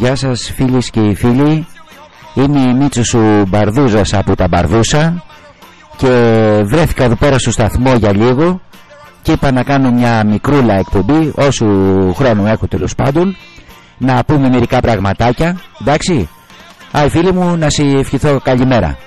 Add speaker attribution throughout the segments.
Speaker 1: Γεια σας φίλες και οι φίλοι. Είμαι η Μίτσος σου Μπαρδούζας από τα Μπαρδούσα Και βρέθηκα εδώ πέρα στο σταθμό για λίγο Και είπα να κάνω μια μικρούλα εκπομπή Όσο χρόνο έχω τέλος πάντων Να πούμε μερικά πραγματάκια Εντάξει. Άι φίλοι μου να σε ευχηθώ καλημέρα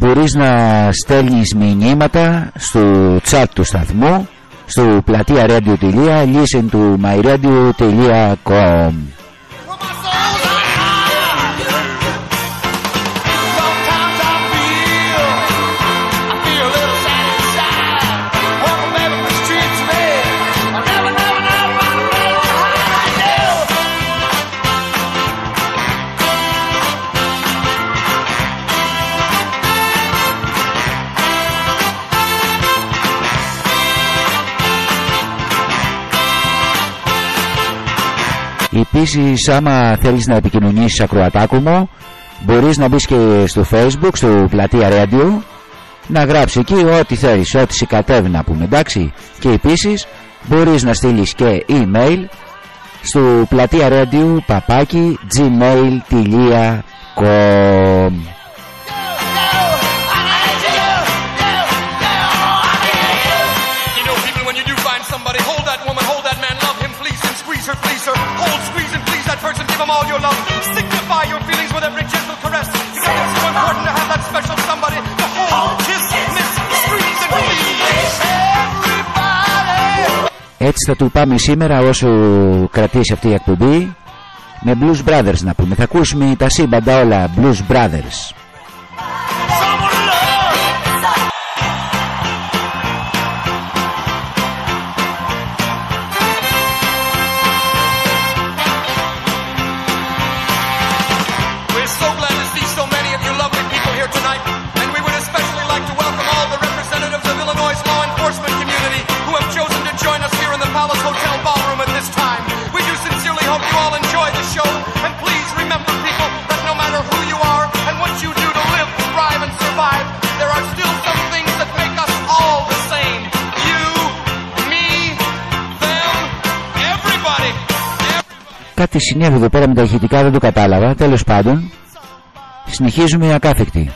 Speaker 1: Μπορείς να στέλνεις μηνύματα στο chat του σταθμού στο πλατεία radio.listen listen to myradio.com Επίσης άμα θέλεις να επικοινωνήσεις ακροατάκο μου Μπορείς να μπεις και στο facebook, στο πλατεία radio Να γράψεις εκεί ό,τι θέλεις, ό,τι σε κατέβει να πούμε εντάξει. Και επίσης μπορείς να στείλεις και email στο πλατεία radio παπάκι gmail.com them all your love. Signify your feelings with every gentle caress. Because it's so important to have that special somebody to hold, kiss, miss, squeeze and release. Έτσι θα του πάμε σήμερα όσο κρατήσει αυτή η εκπομπή με Blues Brothers να πούμε. Θα ακούσουμε τα σύμπαντα όλα Blues Brothers. Κάτι συνέβη εδώ πέρα με τα ηχητικά δεν το κατάλαβα. Τέλος πάντων Συνεχίζουμε ακάθεκτη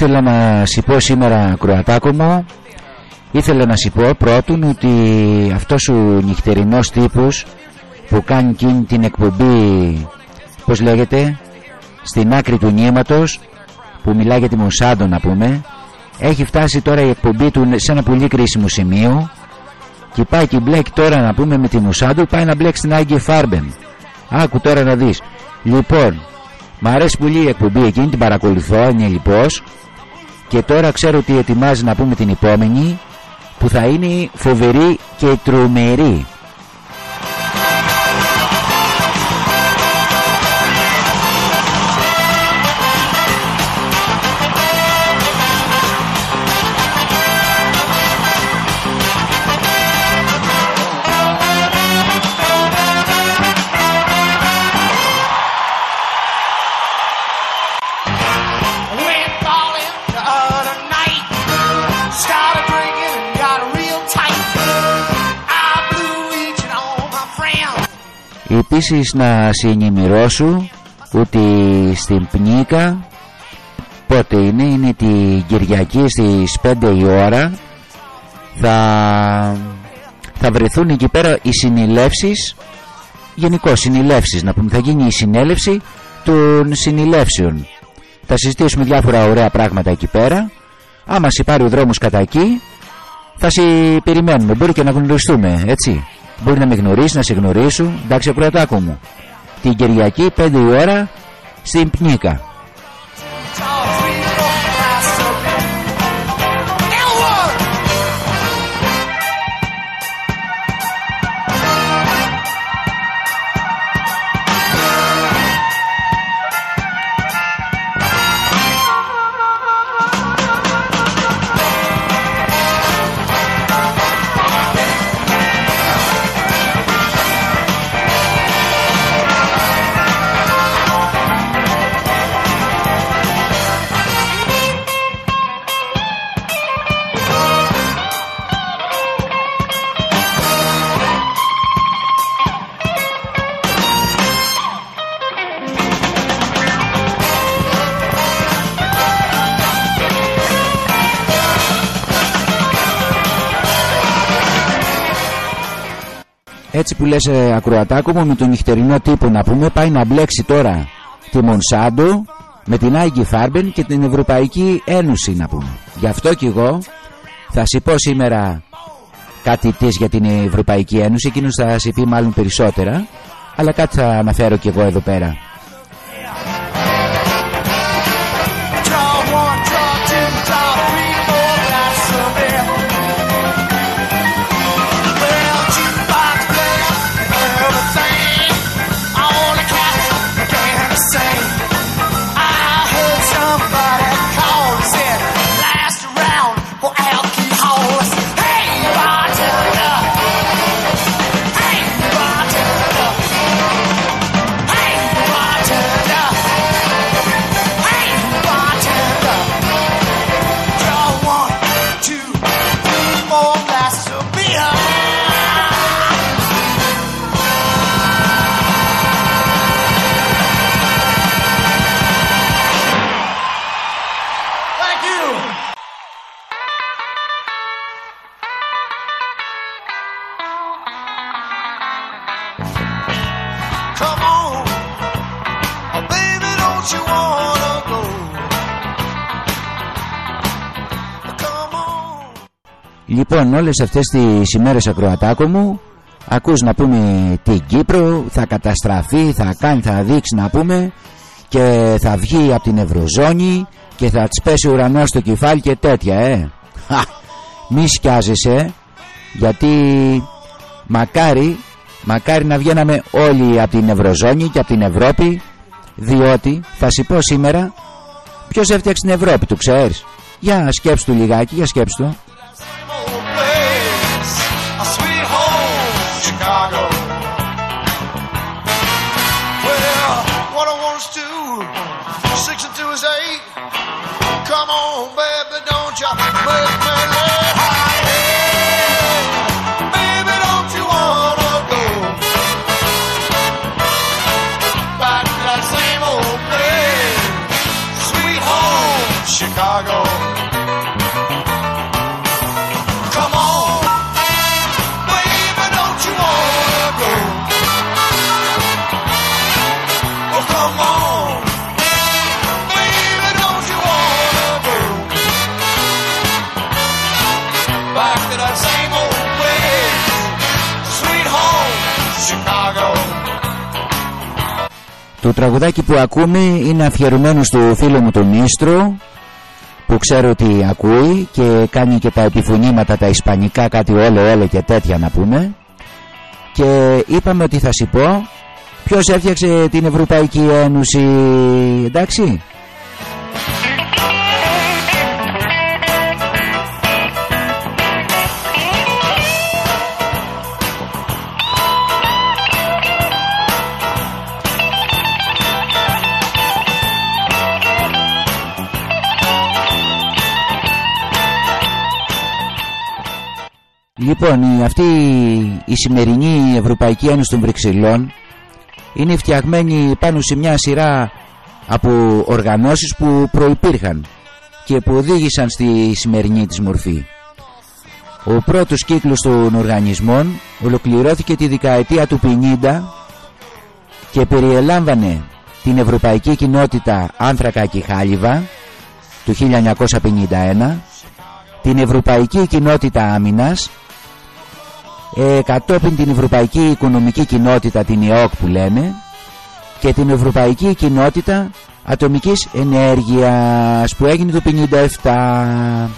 Speaker 1: ήθελα να σου πω σήμερα Κροατάκο μου
Speaker 2: ήθελα να σου πω πρώτον ότι αυτός ο νυχτερινός τύπος που κάνει εκείνη την εκπομπή πως λέγεται στην άκρη του νήματος που μιλάει για τη Μοσάντο να πούμε έχει φτάσει τώρα η εκπομπή του σε ένα πολύ κρίσιμο σημείο και πάει και μπλέκει τώρα να πούμε με τη Μοσάντο πάει να μπλέξει στην Άγγε Φάρμπεν. Άκου τώρα να δεις. Λοιπόν μ' αρέσει πολύ η εκπομπή εκείνη την παρακολουθώ είναι λοιπόν και τώρα ξέρω ότι ετοιμάζει να πούμε την επόμενη που θα είναι φοβερή και τρομερή Επίσης να συνημερώσω ότι στην Πνίκα πότε είναι, είναι την Κυριακή στις 5 η ώρα θα, θα βρεθούν εκεί πέρα οι συνηλεύσεις γενικώ συνηλεύσεις να πούμε θα γίνει η συνέλευση των συνηλεύσεων θα συζητήσουμε διάφορα ωραία πράγματα εκεί πέρα. Άμα σε πάρει ο δρόμος κατά εκεί θα σε περιμένουμε. Μπορεί και να γνωριστούμε έτσι Μπορεί να με γνωρίσει, να σε γνωρίσω. Εντάξει, ακροατάκο μου. Την Κυριακή 5 η ώρα στην Πνίκα. Έτσι που λες ε, ακροατάκο μου με τον νυχτερινό τύπο να πούμε πάει να μπλέξει τώρα τη Μονσάντο με την Άγγι Φάρμπεν και την Ευρωπαϊκή Ένωση να πούμε. Γι' αυτό και εγώ θα σου πω σήμερα κάτι της για την Ευρωπαϊκή Ένωση. Εκείνος θα σου πει μάλλον περισσότερα αλλά κάτι θα αναφέρω και εγώ εδώ πέρα Λοιπόν όλες αυτές τις ημέρες ακροατάκο μου Ακούς να πούμε την Κύπρο Θα καταστραφεί, θα κάνει, θα δείξει να πούμε Και θα βγει από την Ευρωζώνη Και θα της πέσει ουρανός στο κεφάλι και τέτοια ε. Χα, Μη σκιάζεσαι Γιατί μακάρι Μακάρι να βγαίναμε όλοι από την Ευρωζώνη και από την Ευρώπη Διότι θα σου πω σήμερα Ποιος έφτιαξε την Ευρώπη του ξέρεις. Για σκέψου του λιγάκι, για σκέψου του Το τραγουδάκι που ακούμε είναι αφιερωμένο στο φίλο μου τον Μίστρο που ξέρω ότι ακούει και κάνει και τα επιφωνήματα τα ισπανικά κάτι όλο όλο και τέτοια να πούμε. Και είπαμε ότι θα σου πω ποιος έφτιαξε την Ευρωπαϊκή Ένωση εντάξει; Λοιπόν, η, αυτή η σημερινή Ευρωπαϊκή Ένωση των Βρυξελών είναι φτιαγμένη πάνω σε μια σειρά από οργανώσεις που προϋπήρχαν και που οδήγησαν στη σημερινή της μορφή. Ο πρώτος κύκλος των οργανισμών ολοκληρώθηκε τη δεκαετία του 50 και περιελάμβανε την Ευρωπαϊκή Κοινότητα Άνθρακα και Χάλιβα του 1951 την Ευρωπαϊκή Κοινότητα Άμυνας ε, κατόπιν την Ευρωπαϊκή Οικονομική Κοινότητα την ΕΟΚ που λένε και την Ευρωπαϊκή Κοινότητα Ατομικής Ενέργειας που έγινε το 57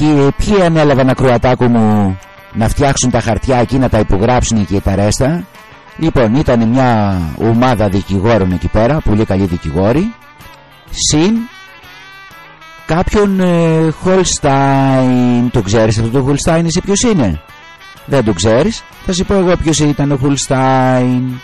Speaker 2: Και ποιοι ανέλαβαν ακροατάκο μου να φτιάξουν τα χαρτιά εκεί να τα υπογράψουν και τα ρέστα. Λοιπόν ήταν μια ομάδα δικηγόρων εκεί πέρα Πολύ καλοί δικηγόροι. Συν κάποιον ε, Χολστάιν. Το ξέρεις αυτό το Χολστάιν εσύ ποιος είναι; Δεν το ξέρεις. Θα σου πω εγώ ποιος ήταν ο Χολστάιν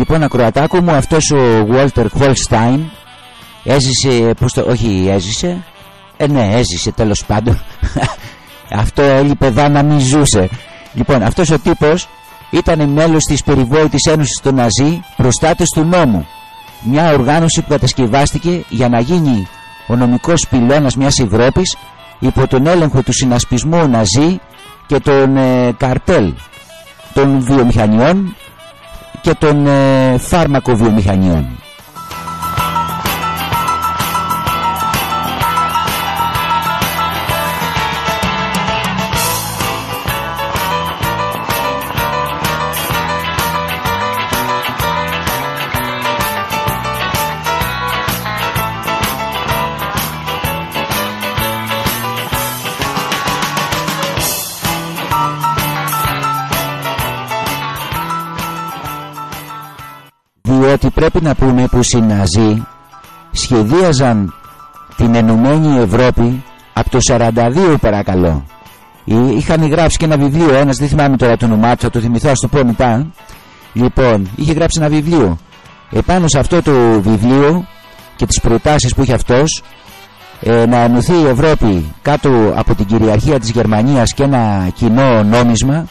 Speaker 2: Λοιπόν ακροατάκο μου αυτός ο Walter Holstein έζησε, πώς το, όχι έζησε, ε ναι έζησε τέλος πάντων. Αυτό έλειπε εδώ να μην ζούσε. Λοιπόν αυτός ο τύπος ήταν μέλος της περιβόητης ένωσης των Ναζί προστάτες του νόμου. Μια οργάνωση που κατασκευάστηκε για να γίνει ο νομικός πυλώνας μιας Ευρώπης υπό τον έλεγχο του συνασπισμού Ναζί και των ε, καρτέλ των βιομηχανιών και των ε, φάρμακοβιομηχανιών. Διότι πρέπει να πούμε που οι Ναζί σχεδίαζαν την Ενωμένη Ευρώπη από το 42 παρακαλώ. Είχαν γράψει και ένα βιβλίο ένας δεν θυμάμαι τώρα το όνομά του θα το θυμηθώ στο πω μετά. Λοιπόν είχε γράψει ένα βιβλίο. Επάνω σε αυτό το βιβλίο και τις προτάσεις που είχε αυτός ε, να ενωθεί η Ευρώπη κάτω από την κυριαρχία της Γερμανίας και ένα κοινό νόμισμα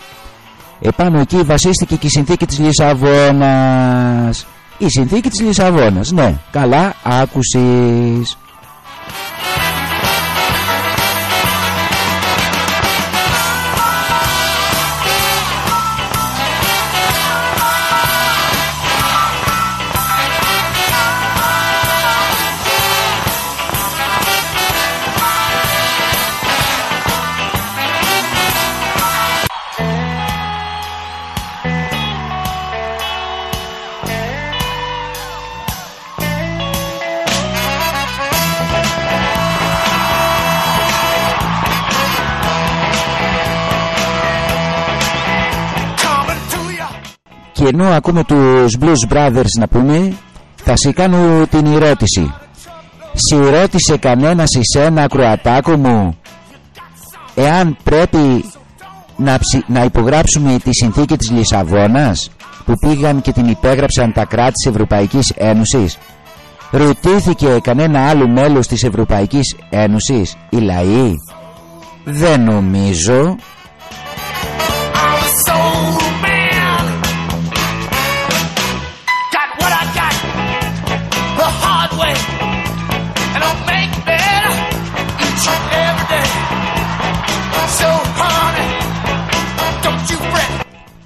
Speaker 2: επάνω εκεί βασίστηκε και η συνθήκη της Λισαβόνας η συνθήκη της Λισαβόνας. Ναι καλά άκουσες ενώ ακούμε τους Blues Brothers να πούμε θα σε κάνω την ερώτηση Σε ρώτησε κανένας εσένα ακροατάκο μου Εάν πρέπει να, να υπογράψουμε τη συνθήκη της Λισαβόνας Που πήγαν και την υπέγραψαν τα κράτη της Ευρωπαϊκής Ένωσης. Ρωτήθηκε κανένα άλλο μέλος της Ευρωπαϊκής Ένωσης Οι λαοί. Δεν νομίζω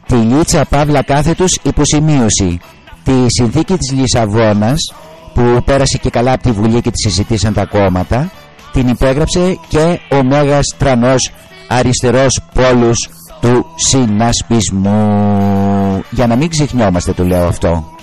Speaker 2: Τη Λίτσα Παύλα Κάθετος υποσημείωση. Τη συνθήκη της Λισαβόνας που πέρασε και καλά από τη Βουλή και τη συζητήσαν τα κόμματα την υπέγραψε και ο Μέγας Τρανός αριστερός πόλους του συνασπισμού. Για να μην ξεχνιόμαστε το λέω αυτό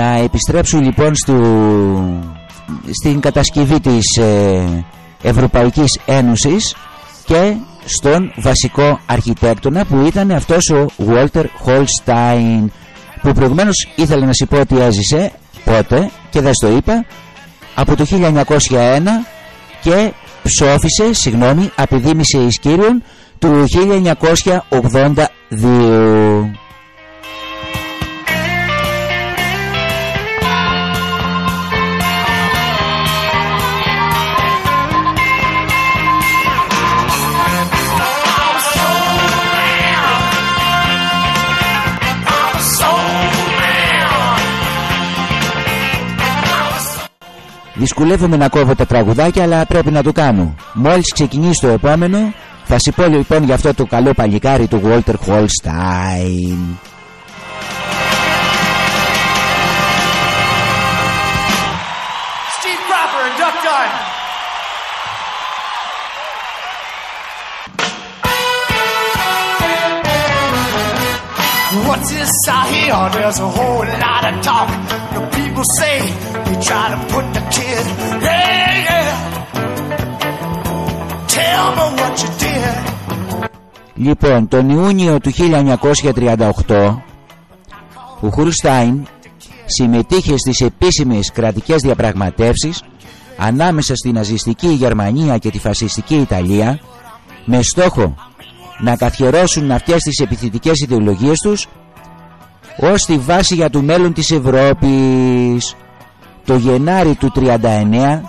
Speaker 2: Να επιστρέψω λοιπόν στο, στην κατασκευή της ε, Ευρωπαϊκής Ένωσης και στον βασικό αρχιτέκτονα που ήταν αυτός ο Walter Holstein που προηγουμένως ήθελα να σου πω ότι έζησε πότε και δεν στο είπα από το 1901 και ψώφισε, συγγνώμη, απειδήμησε εις κύριον του 1982. Δυσκολεύομαι να κόβω τα τραγουδάκια αλλά πρέπει να το κάνω. Μόλις ξεκινήσει το επόμενο θα σου πω λοιπόν για αυτό το καλό παλικάρι του Walter Holstein. What's this I hear? There's a whole lot of talk. The people say they try to put the kid. Yeah, yeah. Tell me what you did. Λοιπόν, τον Ιούνιο του 1938 ο Χουρστάιν συμμετείχε στις επίσημες κρατικές διαπραγματεύσεις ανάμεσα στη ναζιστική Γερμανία και τη φασιστική Ιταλία με στόχο να καθιερώσουν αυτές τις επιθετικές ιδεολογίες τους ως τη βάση για το μέλλον της Ευρώπης. Το Γενάρη του 39,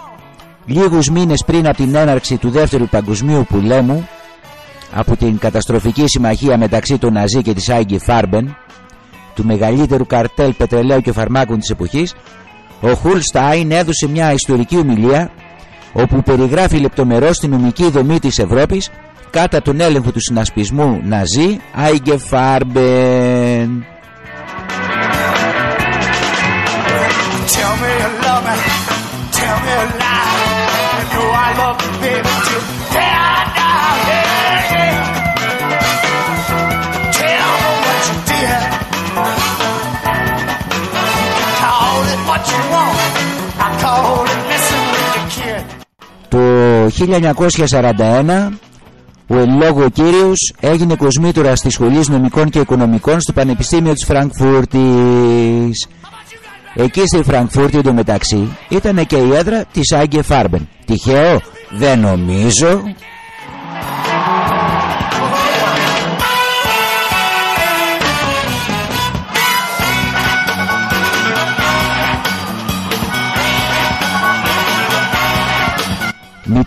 Speaker 2: λίγους μήνες πριν από την έναρξη του Δεύτερου Παγκοσμίου Πολέμου, από την καταστροφική συμμαχία μεταξύ του Ναζί και της Άγκη Φάρμπεν, του μεγαλύτερου καρτέλ πετρελαίου και φαρμάκων της εποχής, ο Χουλστάιν έδωσε μια ιστορική ομιλία όπου περιγράφει λεπτομερώς την νομική δομή της Ευρώπης κατά τον έλεγχο του συνασπισμού Ναζί Άιγκε Φάρμπεν. 1941 ο εν λόγω κύριος έγινε κοσμήτωρας της Σχολής Νομικών και Οικονομικών στο Πανεπιστήμιο της Φραγκφούρτης. Εκεί στη Φραγκφούρτη εντωμεταξύ ήταν και η έδρα της Άγκε Φάρμπεν. Τυχαίο, δεν νομίζω.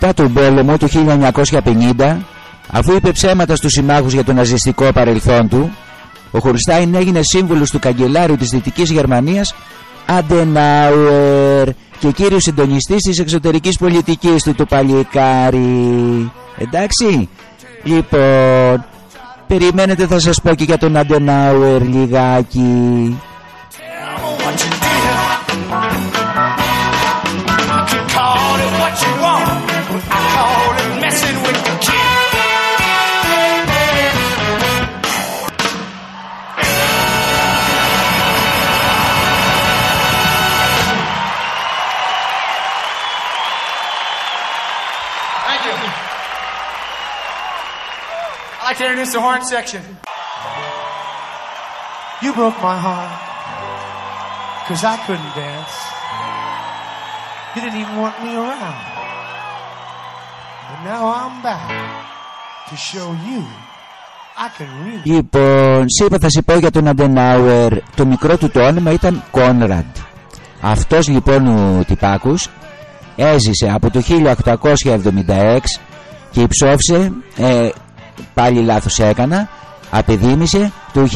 Speaker 2: Μετά τον πόλεμο του 1950 Αφού είπε ψέματα στους συμμάχους για το ναζιστικό παρελθόν του, ο Χουρστάιν έγινε σύμβουλος του καγκελάριου της Δυτικής Γερμανίας Αντενάουερ και κύριος συντονιστής της εξωτερικής πολιτικής του το παλικάρι. Εντάξει, λοιπόν, περιμένετε θα σας πω και για τον Αντενάουερ λιγάκι.
Speaker 1: Like to introduce the horn section. You broke my heart. Cause I couldn't dance. You didn't even want me around. But now I'm back to show you I can really...
Speaker 2: Λοιπόν, είπα θα σε πω για τον Αντενάουερ. Το μικρό του το όνομα ήταν Κόνραντ. Αυτός λοιπόν ο τυπάκος έζησε από το 1876 και υψώφισε, ε, πάλι λάθος έκανα, απεδίμησε το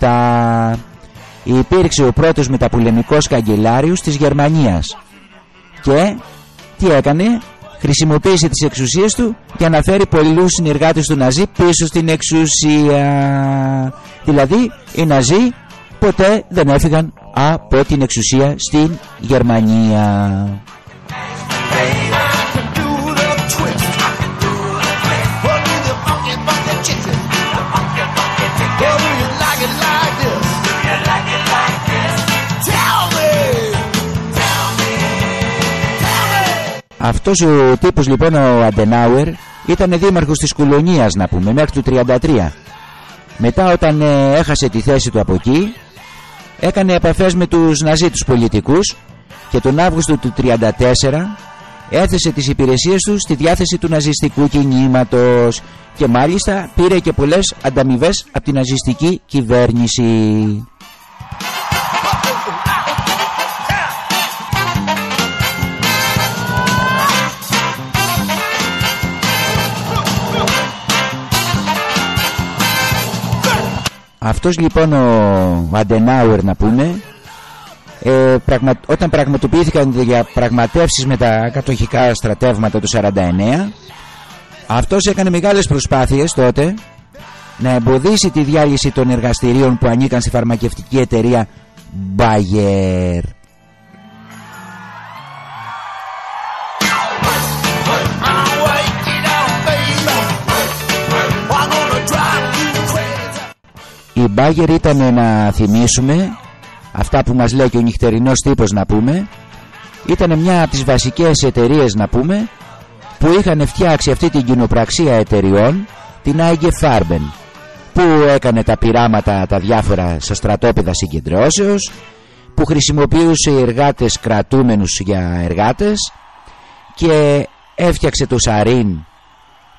Speaker 2: 1967. Υπήρξε ο πρώτος μεταπολεμικός καγκελάριος της Γερμανίας και τι έκανε, χρησιμοποίησε τις εξουσίες του για να φέρει πολλούς συνεργάτες του Ναζί πίσω στην εξουσία. Δηλαδή οι Ναζί ποτέ δεν έφυγαν από την εξουσία στην Γερμανία. Αυτός ο τύπος λοιπόν ο Αντενάουερ ήταν δήμαρχος της κολονίας να πούμε μέχρι το 33 μετά όταν ε, έχασε τη θέση του από εκεί έκανε επαφές με τους Ναζί τους πολιτικούς και τον Αύγουστο του 34 έθεσε τις υπηρεσίες τους στη διάθεση του ναζιστικού κινήματος και μάλιστα πήρε και πολλές ανταμοιβές από την ναζιστική κυβέρνηση. Αυτός λοιπόν ο Αντενάουερ να πούμε ε, πραγμα... όταν πραγματοποιήθηκαν διαπραγματεύσεις με τα κατοχικά στρατεύματα του 49 αυτός έκανε μεγάλες προσπάθειες τότε να εμποδίσει τη διάλυση των εργαστηρίων που ανήκαν στη φαρμακευτική εταιρεία Bayer. Η Bayer ήταν να θυμίσουμε αυτά που μας λέει και ο νυχτερινός τύπος να πούμε. Ήταν μια από τις βασικές εταιρείες να πούμε που είχαν φτιάξει αυτή την κοινοπραξία εταιριών την IG Farben που έκανε τα πειράματα τα διάφορα στα στρατόπεδα συγκεντρώσεως που χρησιμοποιούσε εργάτες κρατούμενους για εργάτες και έφτιαξε το σαρίν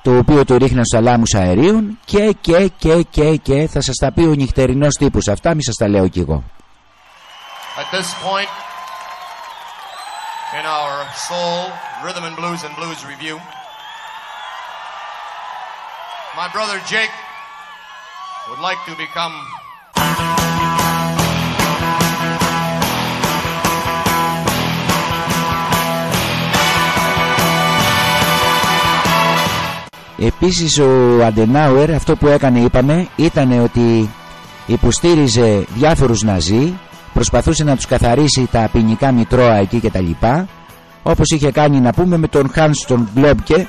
Speaker 2: το οποίο το ρίχναν στους αλάμους αερίων και και και και και θα σας τα πει ο νυχτερινός τύπος. Αυτά μη σας τα λέω κι εγώ.
Speaker 3: At this point in our soul rhythm and blues and blues review, my brother Jake would like to become
Speaker 2: Επίσης ο Αντενάουερ αυτό που έκανε είπαμε ήταν ότι υποστήριζε διάφορους Ναζί προσπαθούσε να τους καθαρίσει τα ποινικά μητρώα εκεί και τα λοιπά όπως είχε κάνει να πούμε με τον Χάνστον Γκλόμπκε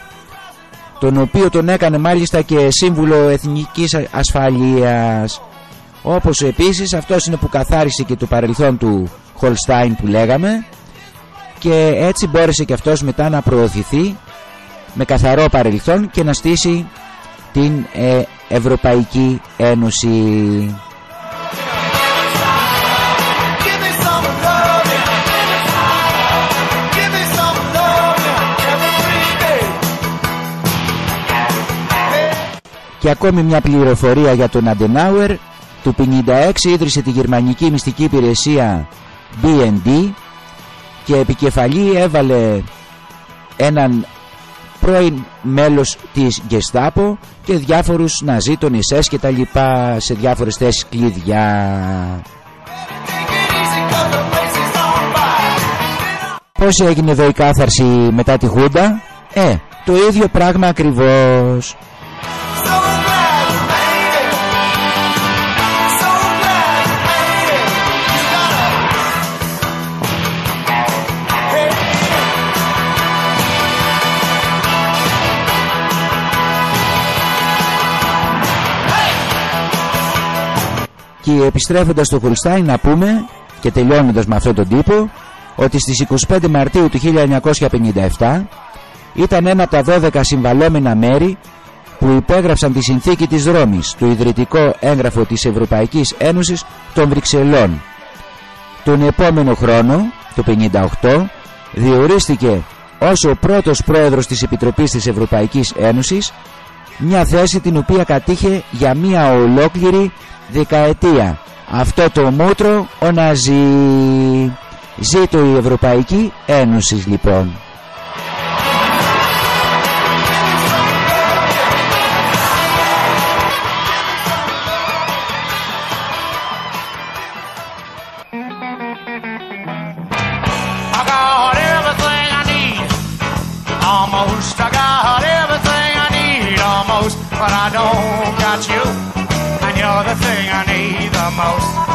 Speaker 2: τον οποίο τον έκανε μάλιστα και σύμβουλο εθνικής ασφαλείας. Όπως επίσης αυτός είναι που καθάρισε και το παρελθόν του Χολστάιν που λέγαμε και έτσι μπόρεσε και αυτός μετά να προωθηθεί με καθαρό παρελθόν και να στήσει την ε, Ευρωπαϊκή Ένωση. Και ακόμη μια πληροφορία για τον Αντενάουερ του 56 ίδρυσε τη γερμανική μυστική υπηρεσία BND και επικεφαλή έβαλε έναν πρώην μέλος της Γεστάπο και διάφορους ναζί των ΙΣΕΣ και τα λοιπά σε διάφορες θέσεις κλειδιά. Πώς έγινε εδώ η κάθαρση μετά τη Χούντα; Ε, το ίδιο πράγμα ακριβώς. Και επιστρέφοντας στο Χολστάιν να πούμε και τελειώνοντας με αυτόν τον τύπο ότι στις 25 Μαρτίου του 1957 ήταν ένα από τα 12 συμβαλόμενα μέρη που υπέγραψαν τη συνθήκη της Ρώμης, το ιδρυτικό έγγραφο της Ευρωπαϊκής Ένωσης των Βρυξελών. Τον επόμενο χρόνο, το 1958, διορίστηκε ως ο πρώτος πρόεδρος της Επιτροπής της Ευρωπαϊκής Ένωσης, μια θέση την οποία κατήχε για μια ολόκληρη δεκαετία. Αυτό το μούτρο ο να Ζήτω η Ευρωπαϊκή Ένωση λοιπόν.
Speaker 1: But I don't got you, and you're the thing I need the most.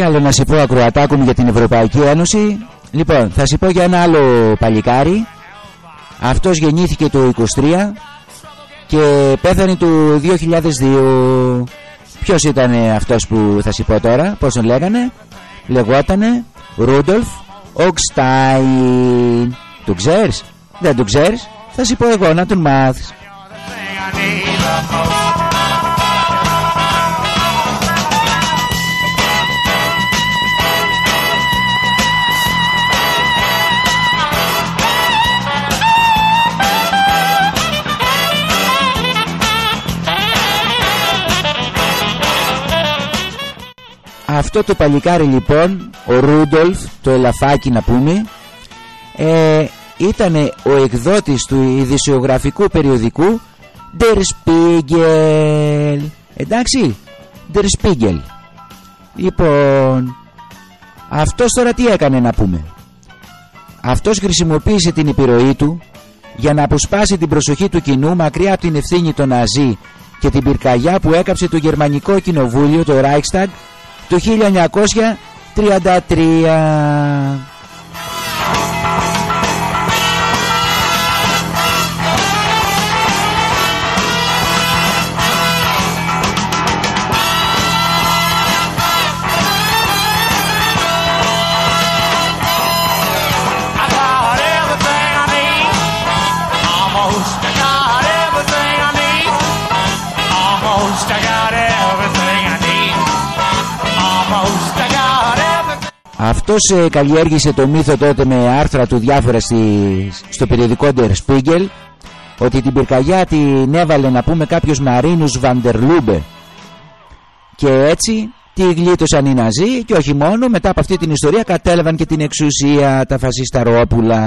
Speaker 2: Τι άλλο να σε πω ακροατάκου μου για την Ευρωπαϊκή Ένωση. Λοιπόν θα σε πω για ένα άλλο παλικάρι. Αυτός γεννήθηκε το 23 Και πέθανε το 2002 Ποιος ήταν αυτός που θα σε πω τώρα Πώς τον λέγανε; Λεγότανε Ρούντολφ Ογκστάιν. Το ξέρεις; Δεν το ξέρεις; Θα σε πω εγώ να τον μάθεις Αυτό το παλικάρι λοιπόν, ο Ρούντολφ, το ελαφάκι να πούμε, ε, ήταν ο εκδότης του ειδησιογραφικού περιοδικού Der Spiegel. Εντάξει, Der Spiegel. Λοιπόν, αυτός τώρα τι έκανε να πούμε; Αυτός χρησιμοποίησε την επιρροή του για να αποσπάσει την προσοχή του κοινού μακριά από την ευθύνη των Ναζί και την πυρκαγιά που έκαψε το γερμανικό κοινοβούλιο, το Reichstag, το 1933. Αυτός ε, καλλιέργησε το μύθο τότε με άρθρα του διάφορα στη, στο περιοδικό Der Spiegel ότι την πυρκαγιά την έβαλε να πούμε κάποιος Μαρίνους Βαντερλούμπε. Και έτσι τη γλίτωσαν οι Ναζί και όχι μόνο μετά από αυτή την ιστορία κατέλαβαν και την εξουσία τα φασισταρόπουλα.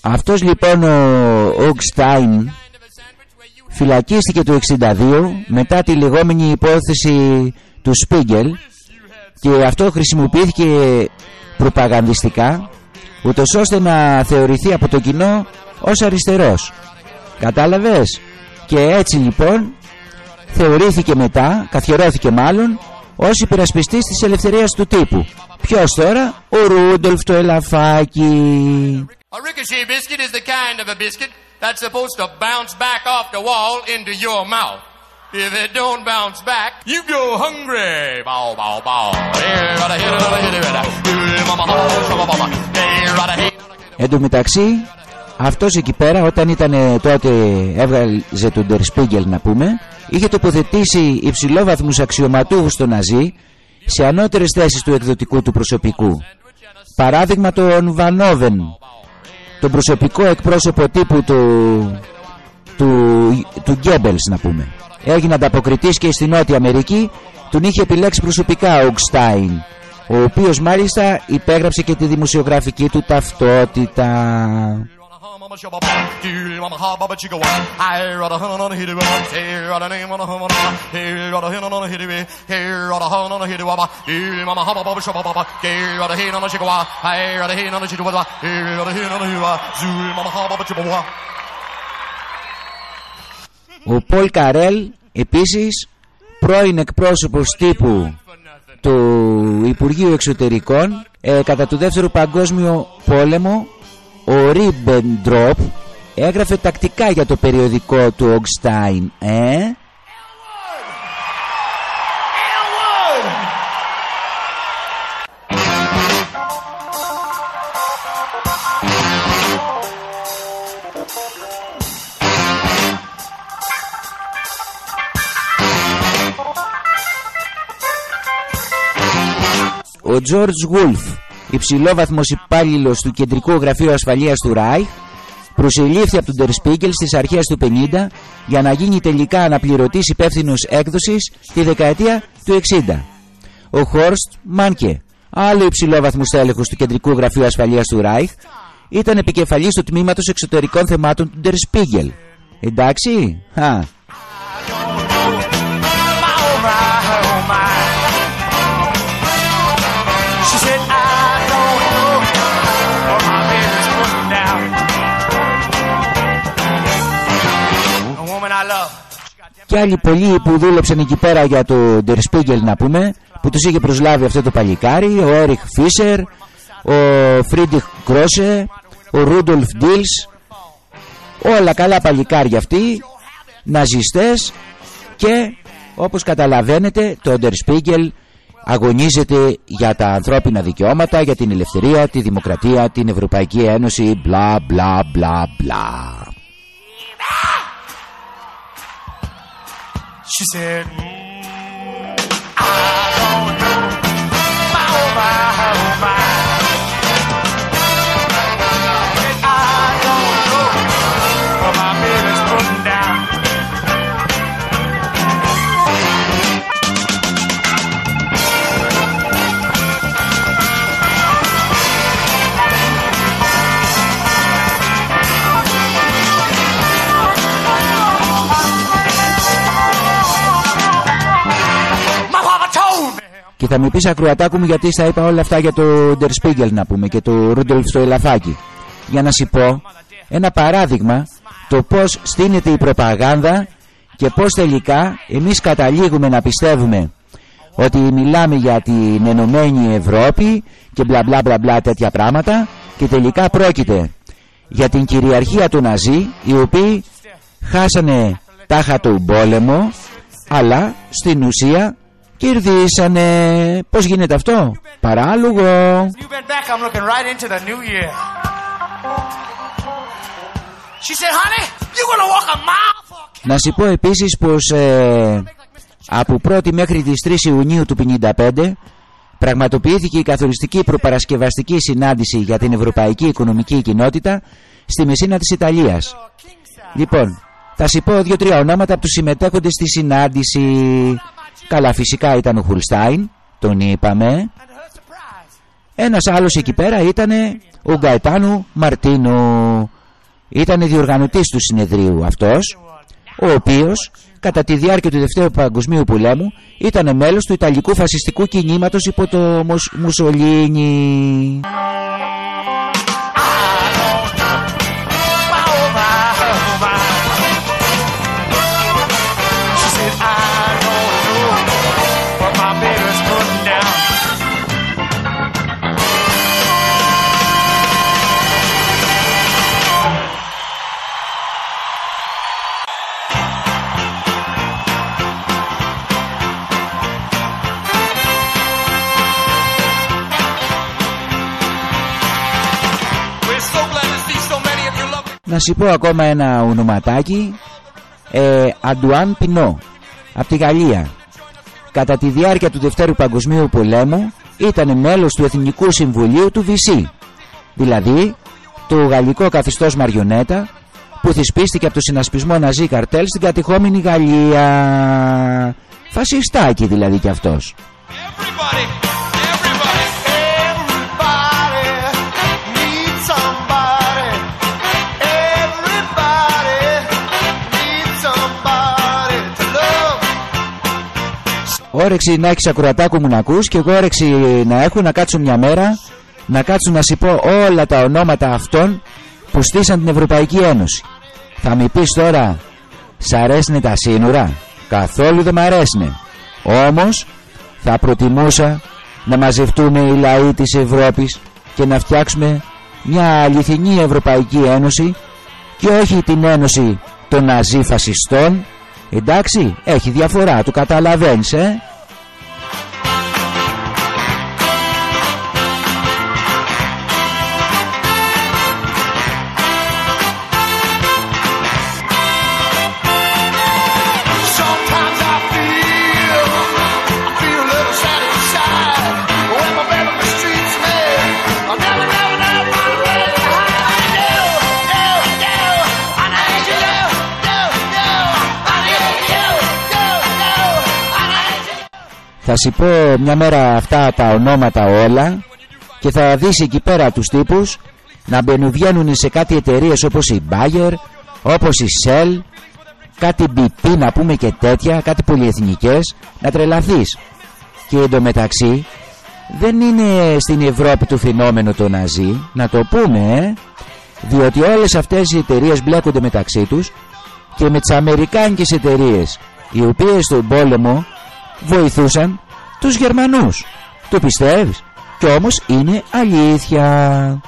Speaker 3: Αυτό
Speaker 2: Αυτός λοιπόν ο Οκστάιν φυλακίστηκε το 62 μετά τη λεγόμενη υπόθεση του Σπίγκελ και αυτό χρησιμοποιήθηκε προπαγανδιστικά ούτως ώστε να θεωρηθεί από το κοινό ως αριστερός. Κατάλαβες; Και έτσι λοιπόν θεωρήθηκε μετά, καθιερώθηκε μάλλον, ως υπερασπιστής της ελευθερίας του τύπου. Ποιος τώρα? Ο Ρούντολφ το ελαφάκι.
Speaker 3: A ricochet biscuit is the kind of a biscuit that's supposed to bounce back off the wall into your mouth. If it don't bounce back, you go hungry. Bow, bow, bow. Here, right ahead, another hit it, right. Here, mama, mama, shama, mama. Here, right ahead.
Speaker 2: Εν τω μεταξύ, αυτός εκεί πέρα όταν ήταν ε, τότε έβγαζε τον Der Spiegel να πούμε, είχε τοποθετήσει υψηλόβαθμους αξιωματούχους στο Ναζί σε ανώτερες θέσεις του εκδοτικού του προσωπικού. Παράδειγμα τον Βανόβεν, τον προσωπικό εκπρόσωπο τύπου του, του, του Γκέμπελς να πούμε. Έγινε ανταποκριτής και στη Νότια Αμερική, τον είχε επιλέξει προσωπικά ο Γκστάιν. ο οποίος μάλιστα υπέγραψε και τη δημοσιογραφική του ταυτότητα. Ο Πολ Καρέλ επίσης πρώην εκπρόσωπος τύπου του Υπουργείου Εξωτερικών ε, κατά του δεύτερο παγκόσμιο πόλεμο ο Ρίμπεντροπ έγραφε τακτικά για το περιοδικό του Ογκστάιν ε; Ο George Γουλφ, υψηλόβαθμος υπάλληλος του Κεντρικού Γραφείου Ασφαλείας του Ράιχ, προσελήφθη από τον Τερ στις αρχές του 50 για να γίνει τελικά αναπληρωτής υπεύθυνος έκδοσης τη δεκαετία του 60. Ο Χόρστ Μάνκε, άλλο υψηλόβαθμος τέλεχος του Κεντρικού Γραφείου Ασφαλείας του Ράιχ, ήταν επικεφαλής του τμήματος εξωτερικών θεμάτων του Ντερ Εντάξει, α, και άλλοι πολλοί που δούλεψαν εκεί πέρα για το Der Spiegel να πούμε που τους είχε προσλάβει αυτό το παλικάρι ο Έριχ Φίσερ ο Φρίντιχ Κρόσε ο Ρούντολφ Ντίλς όλα καλά παλικάρια αυτοί ναζιστές και όπως καταλαβαίνετε το Der Spiegel αγωνίζεται για τα ανθρώπινα δικαιώματα, για την ελευθερία, τη δημοκρατία, την Ευρωπαϊκή Ένωση, μπλα μπλα μπλα μπλα. She said, mm, Και θα μου πεις ακροατάκου μου γιατί στα είπα όλα αυτά για το Der Spiegel να πούμε και το Ρούντολφ στο ελαφάκι. Για να σου πω ένα παράδειγμα το πώς στείνεται η προπαγάνδα και πώς τελικά εμείς καταλήγουμε να πιστεύουμε ότι μιλάμε για την Ενωμένη Ευρώπη και μπλα μπλα μπλα μπλα τέτοια πράγματα και τελικά πρόκειται για την κυριαρχία του Ναζί οι οποίοι χάσανε τάχα τον πόλεμο αλλά στην ουσία Κερδίσανε. Πώς γίνεται αυτό; Παράλογο. Να σου πω επίσης πως ε, από 1η μέχρι τις 3 Ιουνίου του 1955 πραγματοποιήθηκε η καθοριστική προπαρασκευαστική συνάντηση για την Ευρωπαϊκή Οικονομική Κοινότητα στη Μεσίνα της Ιταλίας. Λοιπόν, θα σου πω δύο-τρία ονόματα από τους συμμετέχοντες στη συνάντηση. Καλά φυσικά ήταν ο Χουλστάιν, τον είπαμε. Ένας άλλος εκεί πέρα ήταν ο Γκαετάνου Μαρτίνου. Ήταν διοργανωτής του συνεδρίου αυτός, ο οποίος κατά τη διάρκεια του Δευτέρου Παγκοσμίου Πολέμου ήταν μέλος του Ιταλικού φασιστικού κινήματος υπό το Μουσολίνι. Να σου πω ακόμα ένα ονοματάκι. Ε, Αντουάν Πινό από τη Γαλλία. Κατά τη διάρκεια του Δευτέρου Παγκοσμίου Πολέμου ήταν μέλος του Εθνικού Συμβουλίου του ΒΙΣΥ δηλαδή το γαλλικό καθιστός Μαριονέτα που θυσπίστηκε από το συνασπισμό Ναζί Καρτέλ στην κατηχόμενη Γαλλία. Φασιστάκι δηλαδή κι αυτός. Everybody, everybody. Όρεξη να έχεις ακροατάκου μου να ακούς και εγώ όρεξη να έχω να κάτσω μια μέρα να κάτσω να σου πω όλα τα ονόματα αυτών που στήσαν την Ευρωπαϊκή Ένωση. Θα μου πεις τώρα, σ' αρέσουν τα σύνορα. Καθόλου δεν μ' αρέσουν. Όμως θα προτιμούσα να μαζευτούμε οι λαοί της Ευρώπης και να φτιάξουμε μια αληθινή Ευρωπαϊκή Ένωση και όχι την Ένωση των ναζί φασιστών. Εντάξει, έχει διαφορά, το καταλαβαίνεις, ε. Θα σου πω μια μέρα αυτά τα ονόματα όλα και θα δεις εκεί πέρα τους τύπους να μπαινουβγαίνουν σε κάτι εταιρείες όπως η Bayer, όπως η Shell, κάτι BP να πούμε και τέτοια, κάτι πολυεθνικές, να τρελαθείς. Και εντωμεταξύ δεν είναι στην Ευρώπη του φαινόμενο το ναζί, να το πούμε, ε, διότι όλες αυτές οι εταιρείες μπλέκονται μεταξύ τους και με τις αμερικάνικες εταιρείες οι οποίες στον πόλεμο βοηθούσαν τους Γερμανούς. Το πιστεύεις; Κι όμως είναι αλήθεια.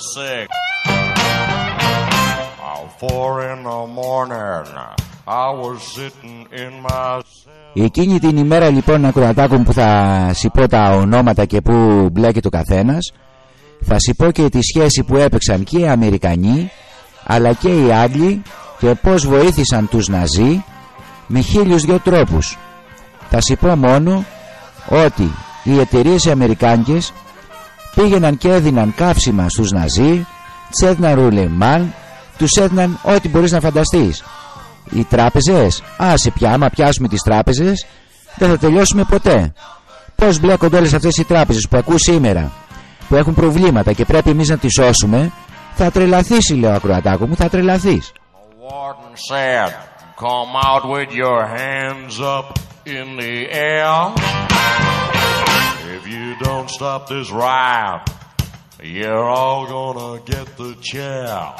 Speaker 3: December the 6th. About four in the morning, I was sitting in my cell.
Speaker 2: Εκείνη την ημέρα λοιπόν ακροατάκων που θα σου πω τα ονόματα και που μπλέκει το καθένας θα σου πω και τη σχέση που έπαιξαν και οι Αμερικανοί αλλά και οι Άγγλοι και πως βοήθησαν τους Ναζί με χίλιους δυο τρόπους. Θα σου πω μόνο ότι οι εταιρείες οι Αμερικάνικες πήγαιναν και έδιναν καύσιμα στους Ναζί, τους έδιναν ρουλεμάν, τους έδιναν ό,τι μπορείς να φανταστείς. Οι τράπεζες, άσε πια, άμα πιάσουμε τις τράπεζες, δεν θα τελειώσουμε ποτέ. Πώς μπλέκονται όλες αυτές οι τράπεζες που ακούς σήμερα, που έχουν προβλήματα και πρέπει εμείς να τις σώσουμε, θα τρελαθείς, λέω ακροατάκο μου, θα τρελαθείς.
Speaker 3: The warden said, Come out with your hands up in the air. If you don't stop this riot, you're all gonna get the chair.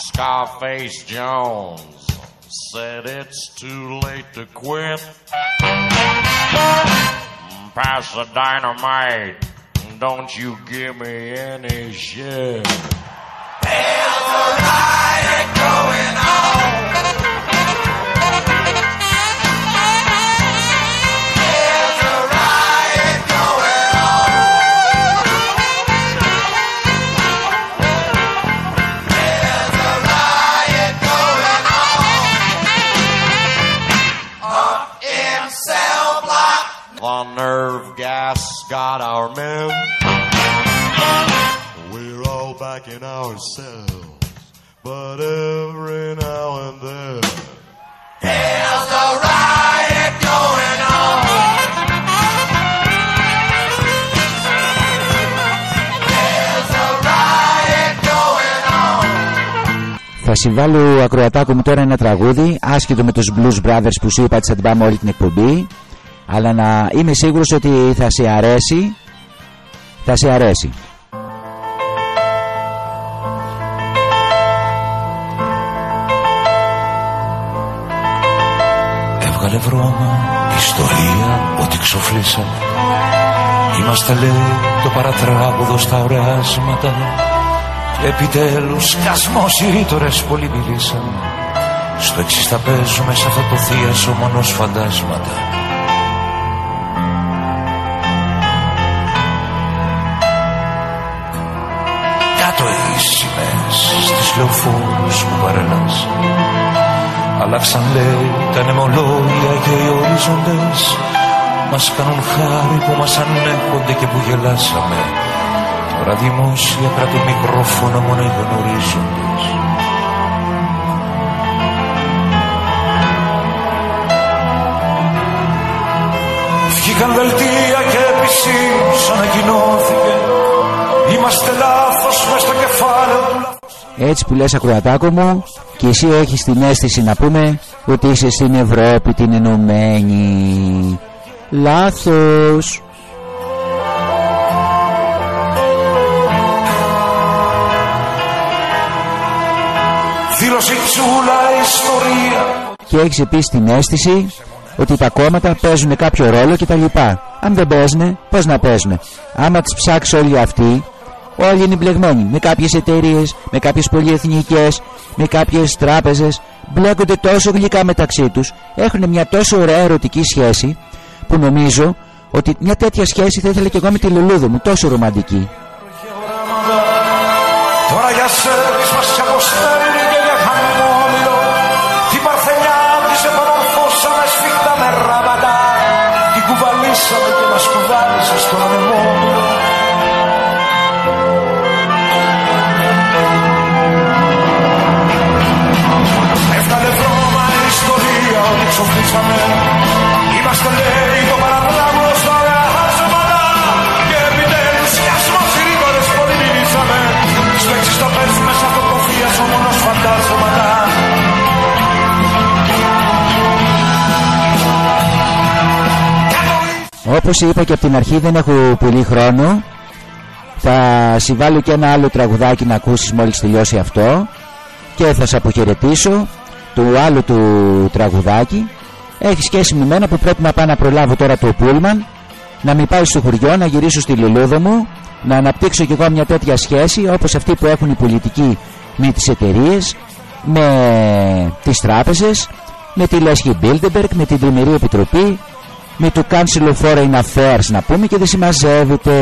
Speaker 3: Scarface Jones said it's too late to quit. Pass the dynamite. Don't you give me any shit. The nerve gas got our men. We're all back in ourselves, but every now and then. There's a riot going on. There's a riot going on.
Speaker 2: Θα συμβάλλω ακροατάκο μου τώρα ένα τραγούδι άσχετο με τους Blues Brothers που σου είπα ότι θα την πάμε όλη την εκπομπή αλλά να είμαι σίγουρος ότι θα σε αρέσει. Θα σε αρέσει.
Speaker 4: Έβγαλε βρώμα ιστορία ότι ξοφλήσαμε Είμαστε λέει το παρατράγουδο στα οράσματα. Και επιτέλους σκασμός οι ρήτορες πολύ μιλήσαν. Στο εξής θα παίζουμε σε αυτό το θείασο μονός φαντάσματα λεωφόρους που παρελάς. Αλλάξαν λέει τα νεμολόγια και οι ορίζοντες Μας κάνουν χάρη που μας ανέχονται και που γελάσαμε. Τώρα δημόσια κρατούν μικρόφωνο μόνο οι γνωρίζοντες. Βγήκαν δελτία και επισήμως ανακοινώθηκε. Είμαστε λάθος μες στο κεφάλαιο του
Speaker 2: Έτσι που λες ακροατάκο μου και εσύ έχεις την αίσθηση να πούμε ότι είσαι στην Ευρώπη την ενωμένη. Λάθος.
Speaker 4: Δήλωσε η τσούλα ιστορία
Speaker 2: Και έχεις επίσης την αίσθηση ότι τα κόμματα παίζουν κάποιο ρόλο κτλ. Αν δεν παίζουν, πώς να παίζουν. Άμα τις ψάξει όλοι αυτοί, όλοι είναι μπλεγμένοι. Με κάποιες εταιρείες, με κάποιες πολυεθνικές, με κάποιες τράπεζες. Μπλέκονται τόσο γλυκά μεταξύ τους. Έχουν μια τόσο ωραία ερωτική σχέση που νομίζω ότι μια τέτοια σχέση θα ήθελα και εγώ με τη Λουλούδου μου. Τόσο ρομαντική.
Speaker 4: Τώρα για σέρβις
Speaker 2: Όπως είπα και από την αρχή δεν έχω πολύ χρόνο. Θα συμβάλλω και ένα άλλο τραγουδάκι να ακούσεις μόλις τελειώσει αυτό Και θα σε αποχαιρετήσω του άλλου του τραγουδάκι. Έχει σχέση με μένα που πρέπει να πάω να προλάβω τώρα το πούλμαν Να μην πάει στο χωριό, να γυρίσω στη λουλούδα μου Να αναπτύξω κι εγώ μια τέτοια σχέση όπως αυτή που έχουν οι πολιτικοί με τις εταιρείες, Με τις τράπεζες με τη Λέσχη Bilderberg, με την Τριμερή Επιτροπή με το Council of Foreign Affairs να πούμε και δεν συμμαζεύεται.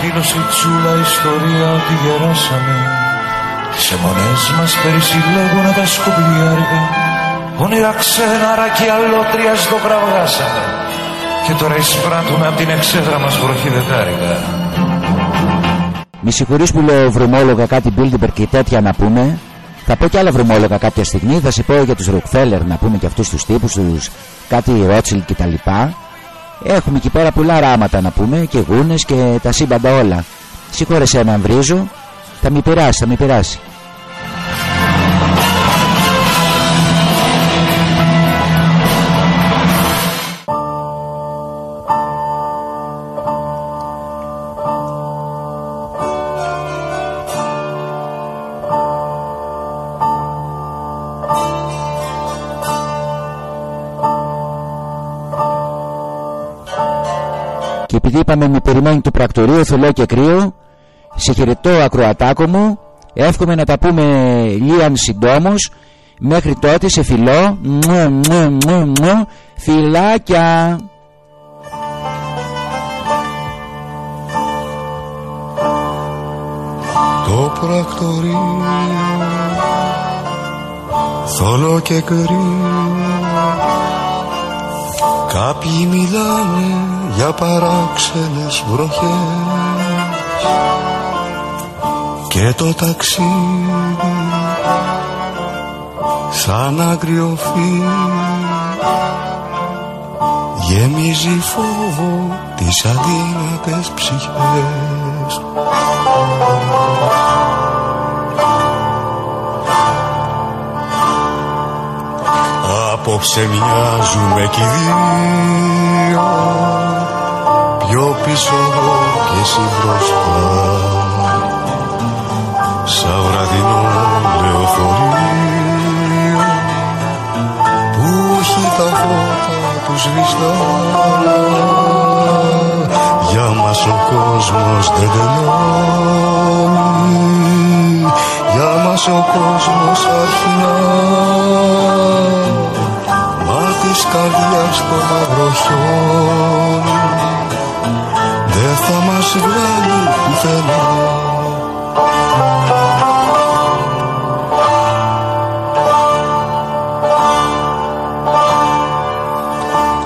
Speaker 4: Δήλωσε η τσούλα ιστορία ότι γεράσαμε Τις αιμονές μας περισυλλέγουνε τα σκουπιάρικα Όνειρα ξέναρα και αλότριας το κραυγάσαμε Και τώρα εισπράττουμε απ' την εξέδρα μας βροχή δεκάρικα
Speaker 2: Μη συγχωρείς που λέω βρωμόλογα κάτι Bilderberg και τέτοια να πούμε. Θα πω και άλλα βρωμόλογα κάποια στιγμή. Θα σε πω για τους Rockefeller να πούμε και αυτούς τους τύπους, τους κάτι Rothschild και τα λοιπά. Έχουμε εκεί πέρα πολλά ράματα να πούμε και γούνες και τα σύμπαντα όλα. Συγχώρεσαι να βρίζω. Θα μη πειράσει, θα μη πειράσει. Είπαμε με περιμένει το πρακτορείο θολό και κρύο. Σε χαιρετώ ακροατάκο μου. Εύχομαι να τα πούμε λίαν συντόμως. Μέχρι τότε σε φιλώ. Μου, μου, μου, μου, Φιλάκια
Speaker 5: Το πρακτορείο θολό και κρύο. Κάποιοι μιλάνε για παράξενες βροχές Και το ταξίδι σαν αγριοφύ Γεμίζει φόβο τις αδύνατες ψυχές. Απόψε μοιάζουμε κι οι δύο Πιο πίσω εγώ και εσύ μπροστά. Σαν βραδινό λεωφορείο Που έχει τα φώτα τους σβηστά. Για μας ο κόσμος δεν τελειώνει Για μας ο κόσμος αρχινά. Μα της καρδιάς το μαύρο χιόνι θα μας βγάλει πουθενά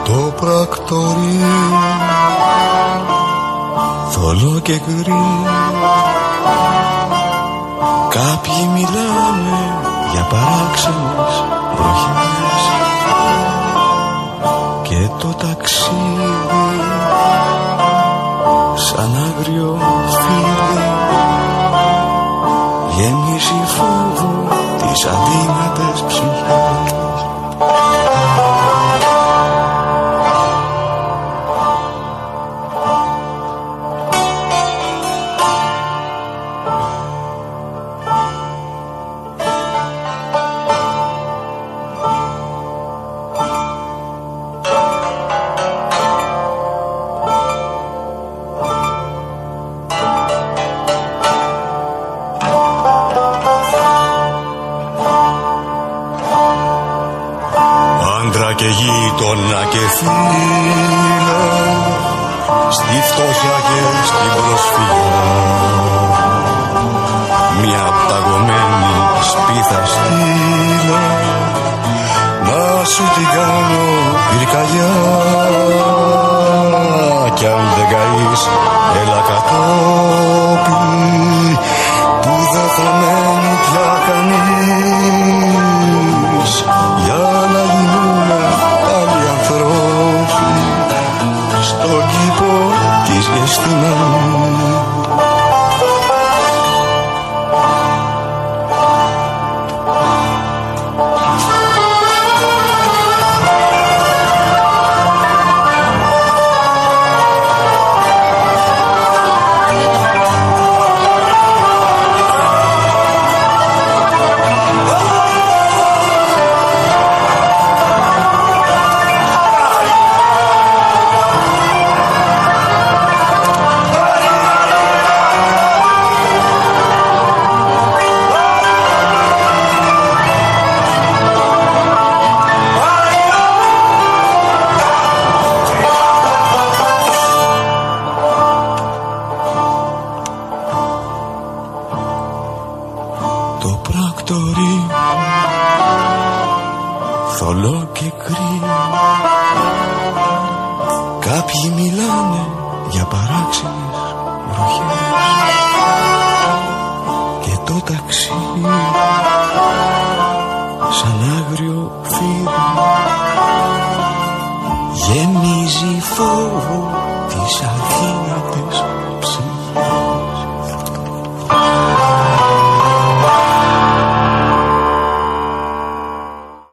Speaker 5: Το πρακτορείο θολό και γκρι Κάποιοι μιλάνε για παράξενες βροχές. Και το ταξίδι